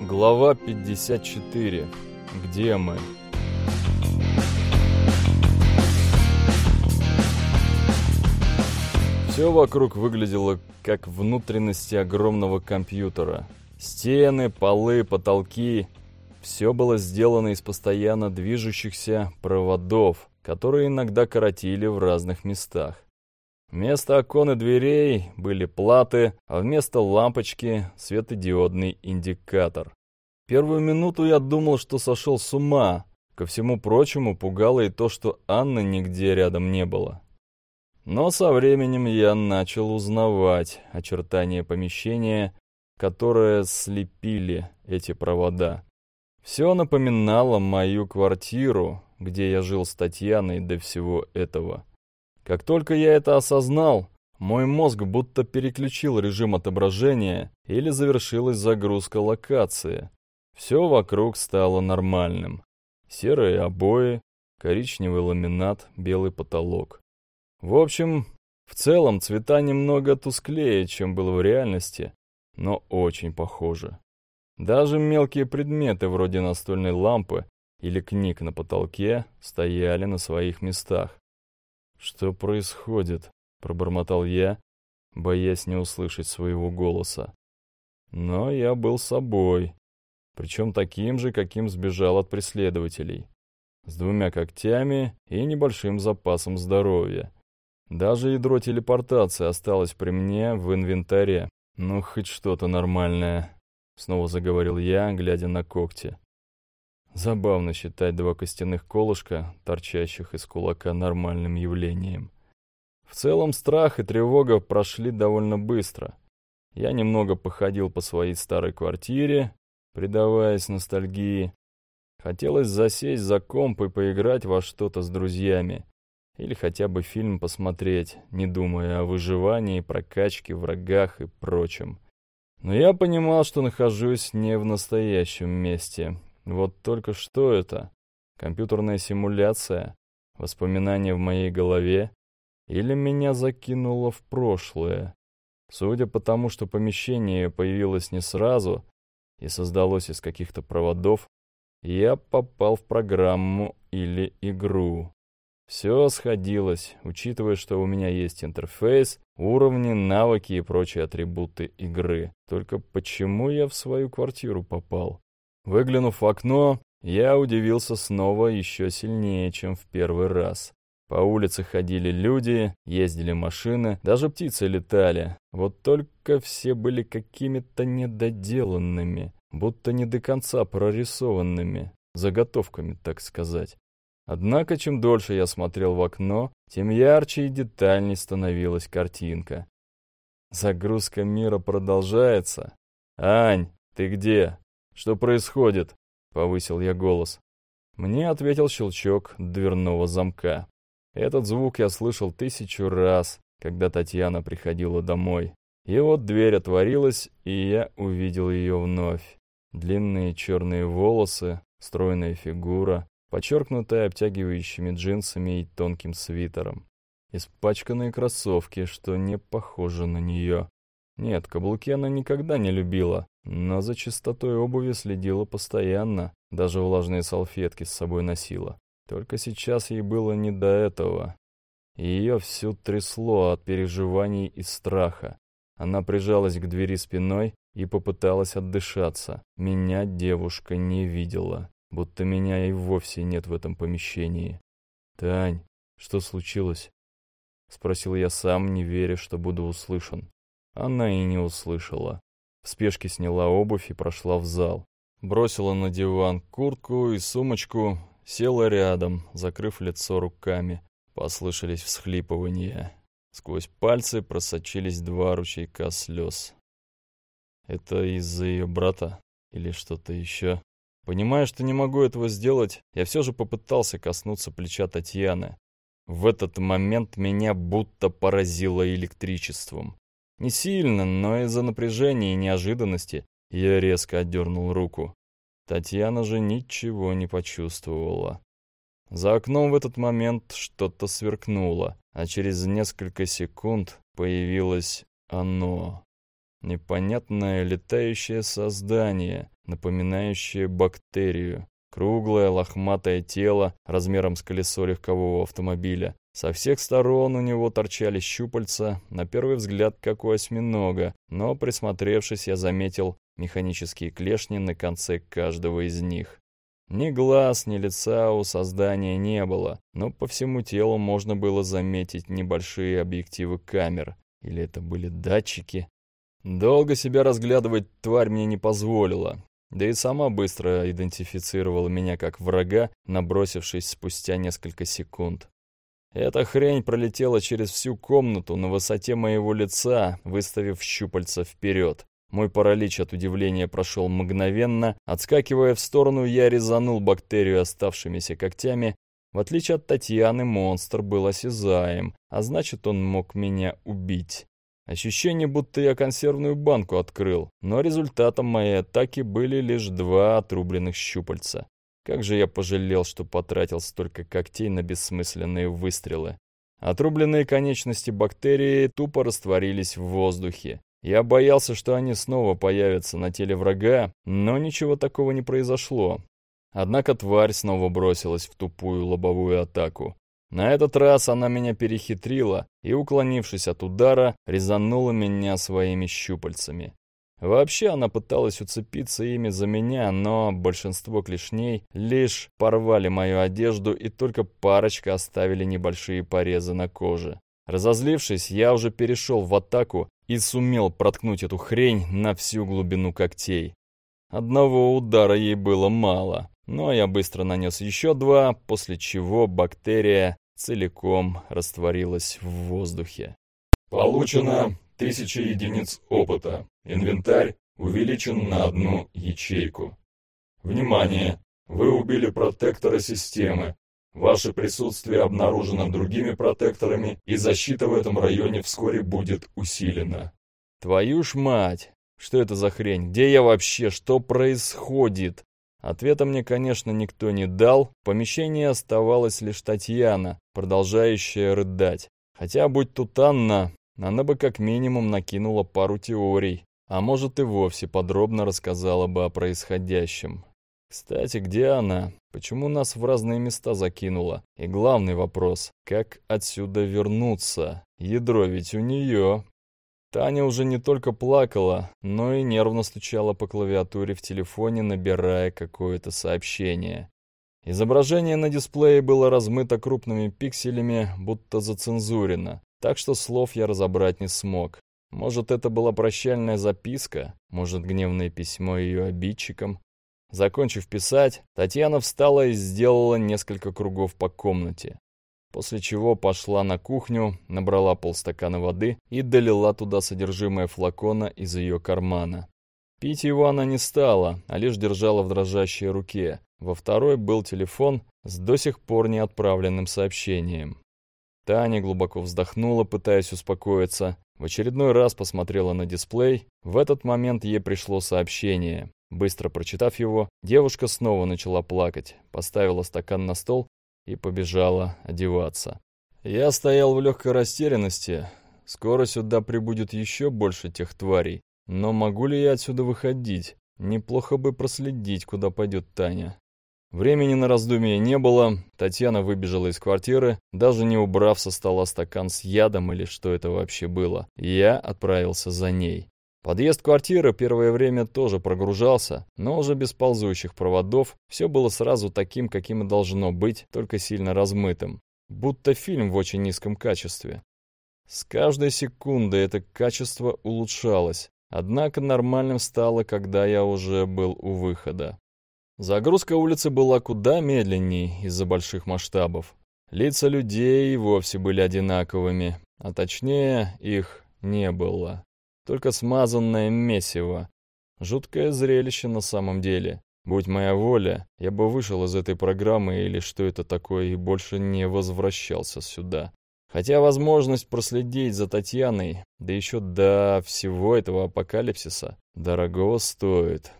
Глава 54. Где мы? Все вокруг выглядело как внутренности огромного компьютера. Стены, полы, потолки – все было сделано из постоянно движущихся проводов, которые иногда коротили в разных местах. Вместо окон и дверей были платы, а вместо лампочки — светодиодный индикатор. Первую минуту я думал, что сошел с ума. Ко всему прочему, пугало и то, что Анны нигде рядом не было. Но со временем я начал узнавать очертания помещения, которое слепили эти провода. Все напоминало мою квартиру, где я жил с Татьяной до всего этого. Как только я это осознал, мой мозг будто переключил режим отображения или завершилась загрузка локации. Все вокруг стало нормальным. Серые обои, коричневый ламинат, белый потолок. В общем, в целом цвета немного тусклее, чем было в реальности, но очень похожи. Даже мелкие предметы вроде настольной лампы или книг на потолке стояли на своих местах. «Что происходит?» — пробормотал я, боясь не услышать своего голоса. Но я был собой, причем таким же, каким сбежал от преследователей, с двумя когтями и небольшим запасом здоровья. Даже ядро телепортации осталось при мне в инвентаре. Ну, хоть что-то нормальное, снова заговорил я, глядя на когти. Забавно считать два костяных колышка, торчащих из кулака, нормальным явлением. В целом страх и тревога прошли довольно быстро. Я немного походил по своей старой квартире, предаваясь ностальгии. Хотелось засесть за комп и поиграть во что-то с друзьями. Или хотя бы фильм посмотреть, не думая о выживании, прокачке, врагах и прочем. Но я понимал, что нахожусь не в настоящем месте, вот только что это? Компьютерная симуляция? Воспоминания в моей голове? Или меня закинуло в прошлое? Судя по тому, что помещение появилось не сразу и создалось из каких-то проводов, я попал в программу или игру. Все сходилось, учитывая, что у меня есть интерфейс, уровни, навыки и прочие атрибуты игры. Только почему я в свою квартиру попал? Выглянув в окно, я удивился снова еще сильнее, чем в первый раз. По улице ходили люди, ездили машины, даже птицы летали. Вот только все были какими-то недоделанными, будто не до конца прорисованными, заготовками, так сказать. Однако, чем дольше я смотрел в окно, тем ярче и детальней становилась картинка. Загрузка мира продолжается. «Ань, ты где?» «Что происходит?» — повысил я голос. Мне ответил щелчок дверного замка. Этот звук я слышал тысячу раз, когда Татьяна приходила домой. И вот дверь отворилась, и я увидел ее вновь. Длинные черные волосы, стройная фигура, подчеркнутая обтягивающими джинсами и тонким свитером. Испачканные кроссовки, что не похоже на нее. Нет, каблуки она никогда не любила, но за чистотой обуви следила постоянно, даже влажные салфетки с собой носила. Только сейчас ей было не до этого. Ее всю трясло от переживаний и страха. Она прижалась к двери спиной и попыталась отдышаться. Меня девушка не видела, будто меня и вовсе нет в этом помещении. «Тань, что случилось?» — спросил я сам, не веря, что буду услышан. Она и не услышала. В спешке сняла обувь и прошла в зал. Бросила на диван куртку и сумочку, села рядом, закрыв лицо руками. Послышались всхлипывания. Сквозь пальцы просочились два ручейка слез. Это из-за ее брата или что-то еще? Понимая, что не могу этого сделать, я все же попытался коснуться плеча Татьяны. В этот момент меня будто поразило электричеством. Не сильно, но из-за напряжения и неожиданности я резко отдернул руку. Татьяна же ничего не почувствовала. За окном в этот момент что-то сверкнуло, а через несколько секунд появилось оно. Непонятное летающее создание, напоминающее бактерию. Круглое, лохматое тело размером с колесо легкового автомобиля. Со всех сторон у него торчали щупальца, на первый взгляд, как у осьминога, но, присмотревшись, я заметил механические клешни на конце каждого из них. Ни глаз, ни лица у создания не было, но по всему телу можно было заметить небольшие объективы камер. Или это были датчики? Долго себя разглядывать тварь мне не позволила. Да и сама быстро идентифицировала меня как врага, набросившись спустя несколько секунд. Эта хрень пролетела через всю комнату на высоте моего лица, выставив щупальца вперед. Мой паралич от удивления прошел мгновенно. Отскакивая в сторону, я резанул бактерию оставшимися когтями. В отличие от Татьяны, монстр был осязаем, а значит, он мог меня убить. Ощущение, будто я консервную банку открыл, но результатом моей атаки были лишь два отрубленных щупальца. Как же я пожалел, что потратил столько когтей на бессмысленные выстрелы. Отрубленные конечности бактерии тупо растворились в воздухе. Я боялся, что они снова появятся на теле врага, но ничего такого не произошло. Однако тварь снова бросилась в тупую лобовую атаку. На этот раз она меня перехитрила и, уклонившись от удара, резанула меня своими щупальцами. Вообще она пыталась уцепиться ими за меня, но большинство клешней лишь порвали мою одежду и только парочка оставили небольшие порезы на коже. Разозлившись, я уже перешел в атаку и сумел проткнуть эту хрень на всю глубину когтей. Одного удара ей было мало, но я быстро нанес еще два, после чего бактерия целиком растворилась в воздухе. Получено 1000 единиц опыта. Инвентарь увеличен на одну ячейку. Внимание! Вы убили протектора системы. Ваше присутствие обнаружено другими протекторами, и защита в этом районе вскоре будет усилена. Твою ж мать! Что это за хрень? Где я вообще? Что происходит? Ответа мне, конечно, никто не дал. В помещении оставалась лишь Татьяна, продолжающая рыдать. Хотя, будь тут Анна, она бы как минимум накинула пару теорий, а может и вовсе подробно рассказала бы о происходящем. Кстати, где она? Почему нас в разные места закинула? И главный вопрос, как отсюда вернуться? Ядро ведь у нее. Таня уже не только плакала, но и нервно стучала по клавиатуре в телефоне, набирая какое-то сообщение. Изображение на дисплее было размыто крупными пикселями, будто зацензурено, так что слов я разобрать не смог. Может, это была прощальная записка, может, гневное письмо ее обидчикам. Закончив писать, Татьяна встала и сделала несколько кругов по комнате после чего пошла на кухню, набрала полстакана воды и долила туда содержимое флакона из ее кармана. Пить его она не стала, а лишь держала в дрожащей руке. Во второй был телефон с до сих пор не отправленным сообщением. Таня глубоко вздохнула, пытаясь успокоиться. В очередной раз посмотрела на дисплей. В этот момент ей пришло сообщение. Быстро прочитав его, девушка снова начала плакать, поставила стакан на стол и побежала одеваться. Я стоял в легкой растерянности. Скоро сюда прибудет еще больше тех тварей. Но могу ли я отсюда выходить? Неплохо бы проследить, куда пойдет Таня. Времени на раздумие не было. Татьяна выбежала из квартиры, даже не убрав со стола стакан с ядом или что это вообще было. Я отправился за ней. Подъезд квартиры первое время тоже прогружался, но уже без ползущих проводов. Все было сразу таким, каким и должно быть, только сильно размытым. Будто фильм в очень низком качестве. С каждой секундой это качество улучшалось, однако нормальным стало, когда я уже был у выхода. Загрузка улицы была куда медленней из-за больших масштабов. Лица людей вовсе были одинаковыми, а точнее их не было только смазанное месиво. Жуткое зрелище на самом деле. Будь моя воля, я бы вышел из этой программы или что это такое и больше не возвращался сюда. Хотя возможность проследить за Татьяной, да еще до всего этого апокалипсиса, дорого стоит.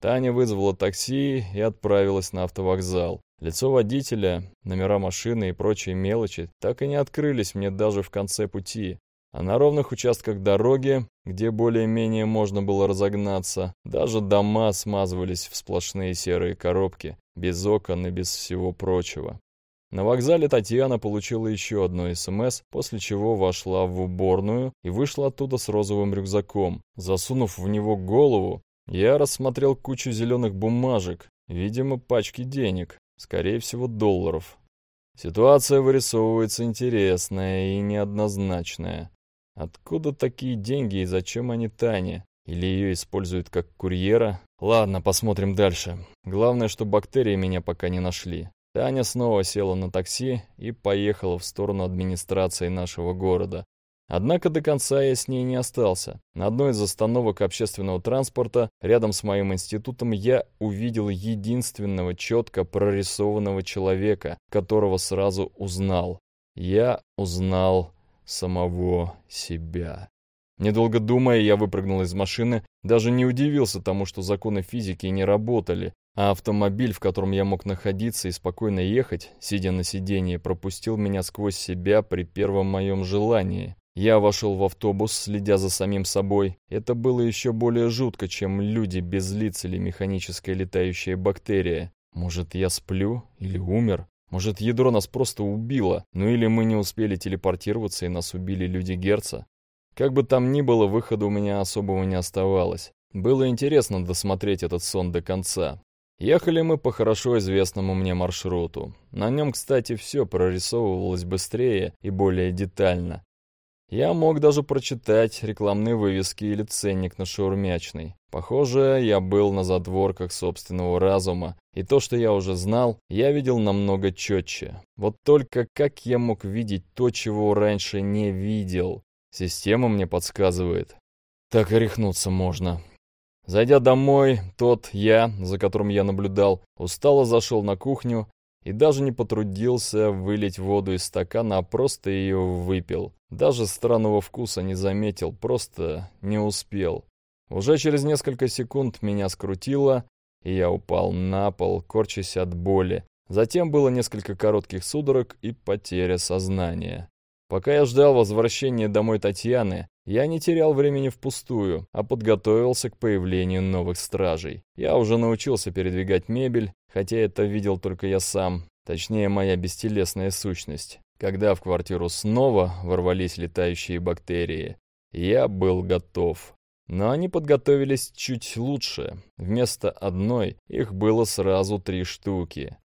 Таня вызвала такси и отправилась на автовокзал. Лицо водителя, номера машины и прочие мелочи так и не открылись мне даже в конце пути. А на ровных участках дороги, где более-менее можно было разогнаться, даже дома смазывались в сплошные серые коробки, без окон и без всего прочего. На вокзале Татьяна получила еще одно СМС, после чего вошла в уборную и вышла оттуда с розовым рюкзаком. Засунув в него голову, я рассмотрел кучу зеленых бумажек, видимо, пачки денег, скорее всего, долларов. Ситуация вырисовывается интересная и неоднозначная. Откуда такие деньги и зачем они Тане? Или ее используют как курьера? Ладно, посмотрим дальше. Главное, что бактерии меня пока не нашли. Таня снова села на такси и поехала в сторону администрации нашего города. Однако до конца я с ней не остался. На одной из остановок общественного транспорта рядом с моим институтом я увидел единственного четко прорисованного человека, которого сразу узнал. Я узнал самого себя. Недолго думая, я выпрыгнул из машины, даже не удивился тому, что законы физики не работали, а автомобиль, в котором я мог находиться и спокойно ехать, сидя на сиденье, пропустил меня сквозь себя при первом моем желании. Я вошел в автобус, следя за самим собой. Это было еще более жутко, чем люди без лиц или механическая летающая бактерия. Может, я сплю или умер? Может, ядро нас просто убило, ну или мы не успели телепортироваться и нас убили люди Герца? Как бы там ни было, выхода у меня особого не оставалось. Было интересно досмотреть этот сон до конца. Ехали мы по хорошо известному мне маршруту. На нем, кстати, все прорисовывалось быстрее и более детально. Я мог даже прочитать рекламные вывески или ценник на шаурмячной. Похоже, я был на задворках собственного разума, и то, что я уже знал, я видел намного четче. Вот только как я мог видеть то, чего раньше не видел? Система мне подсказывает. Так и рехнуться можно. Зайдя домой, тот я, за которым я наблюдал, устало зашел на кухню и даже не потрудился вылить воду из стакана, а просто ее выпил. Даже странного вкуса не заметил, просто не успел. Уже через несколько секунд меня скрутило, и я упал на пол, корчась от боли. Затем было несколько коротких судорог и потеря сознания. Пока я ждал возвращения домой Татьяны, я не терял времени впустую, а подготовился к появлению новых стражей. Я уже научился передвигать мебель, хотя это видел только я сам, точнее моя бестелесная сущность. Когда в квартиру снова ворвались летающие бактерии, я был готов. Но они подготовились чуть лучше. Вместо одной их было сразу три штуки.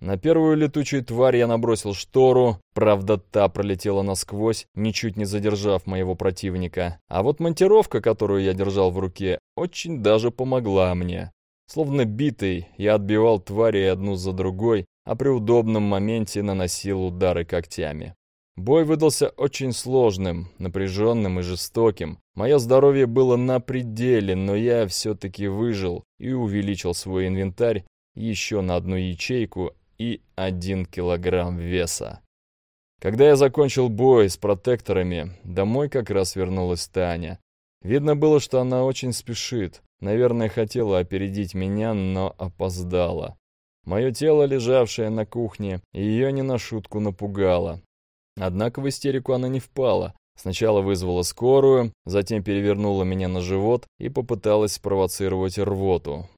На первую летучую тварь я набросил штору, правда, та пролетела насквозь, ничуть не задержав моего противника. А вот монтировка, которую я держал в руке, очень даже помогла мне. Словно битый, я отбивал твари одну за другой, а при удобном моменте наносил удары когтями. Бой выдался очень сложным, напряженным и жестоким. Мое здоровье было на пределе, но я все-таки выжил и увеличил свой инвентарь еще на одну ячейку и один килограмм веса. Когда я закончил бой с протекторами, домой как раз вернулась Таня. Видно было, что она очень спешит. Наверное, хотела опередить меня, но опоздала. Мое тело, лежавшее на кухне, ее не на шутку напугало. Однако в истерику она не впала. Сначала вызвала скорую, затем перевернула меня на живот и попыталась спровоцировать рвоту.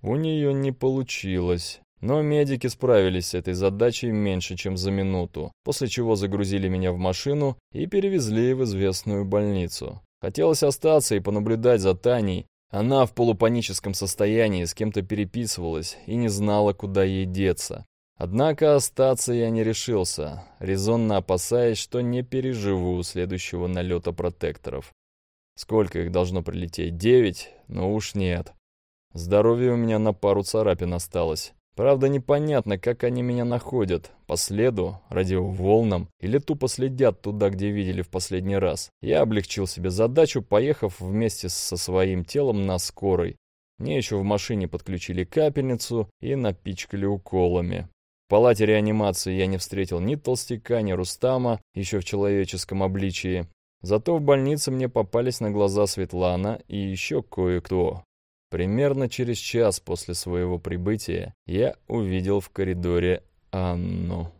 У нее не получилось. Но медики справились с этой задачей меньше, чем за минуту, после чего загрузили меня в машину и перевезли в известную больницу. Хотелось остаться и понаблюдать за Таней. Она в полупаническом состоянии с кем-то переписывалась и не знала, куда ей деться. Однако остаться я не решился, резонно опасаясь, что не переживу следующего налета протекторов. Сколько их должно прилететь? Девять? Ну уж нет. Здоровье у меня на пару царапин осталось. Правда, непонятно, как они меня находят. По следу, радиоволнам или тупо следят туда, где видели в последний раз. Я облегчил себе задачу, поехав вместе со своим телом на скорой. Мне еще в машине подключили капельницу и напичкали уколами. В палате реанимации я не встретил ни толстяка, ни Рустама, еще в человеческом обличии. Зато в больнице мне попались на глаза Светлана и еще кое-кто. Примерно через час после своего прибытия я увидел в коридоре Анну.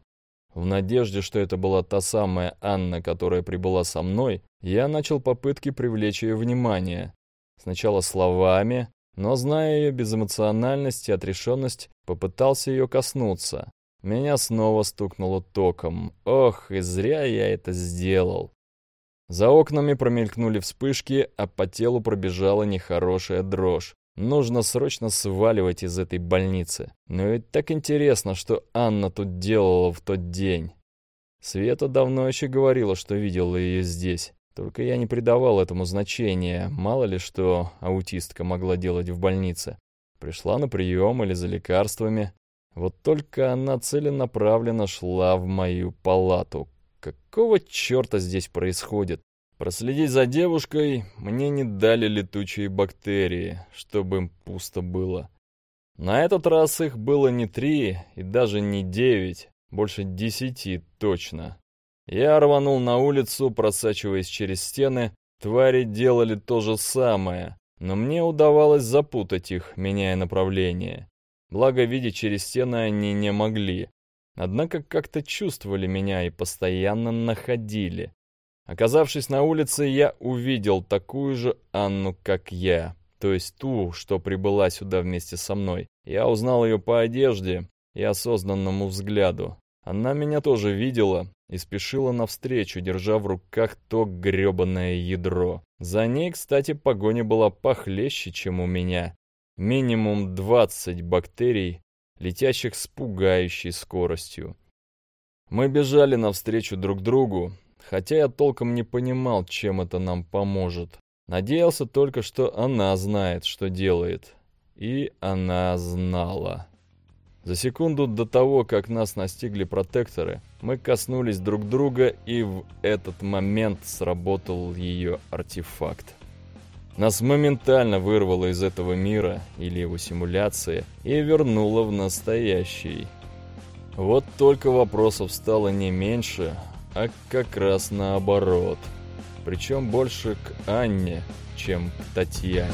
В надежде, что это была та самая Анна, которая прибыла со мной, я начал попытки привлечь ее внимание. Сначала словами, но, зная ее безэмоциональность и отрешенность, попытался ее коснуться. Меня снова стукнуло током. Ох, и зря я это сделал. За окнами промелькнули вспышки, а по телу пробежала нехорошая дрожь. Нужно срочно сваливать из этой больницы. Но ведь так интересно, что Анна тут делала в тот день. Света давно еще говорила, что видела ее здесь. Только я не придавал этому значения. Мало ли что аутистка могла делать в больнице. Пришла на прием или за лекарствами. Вот только она целенаправленно шла в мою палату. Какого черта здесь происходит? Проследить за девушкой мне не дали летучие бактерии, чтобы им пусто было. На этот раз их было не три и даже не девять, больше десяти точно. Я рванул на улицу, просачиваясь через стены. Твари делали то же самое, но мне удавалось запутать их, меняя направление. Благо, видеть через стены они не могли. Однако как-то чувствовали меня и постоянно находили. Оказавшись на улице, я увидел такую же Анну, как я, то есть ту, что прибыла сюда вместе со мной. Я узнал ее по одежде и осознанному взгляду. Она меня тоже видела и спешила навстречу, держа в руках то грёбаное ядро. За ней, кстати, погоня была похлеще, чем у меня. Минимум 20 бактерий, летящих с пугающей скоростью. Мы бежали навстречу друг другу, хотя я толком не понимал, чем это нам поможет. Надеялся только, что она знает, что делает. И она знала. За секунду до того, как нас настигли протекторы, мы коснулись друг друга, и в этот момент сработал ее артефакт. Нас моментально вырвало из этого мира, или его симуляции, и вернуло в настоящий. Вот только вопросов стало не меньше, а как раз наоборот. Причем больше к Анне, чем к Татьяне.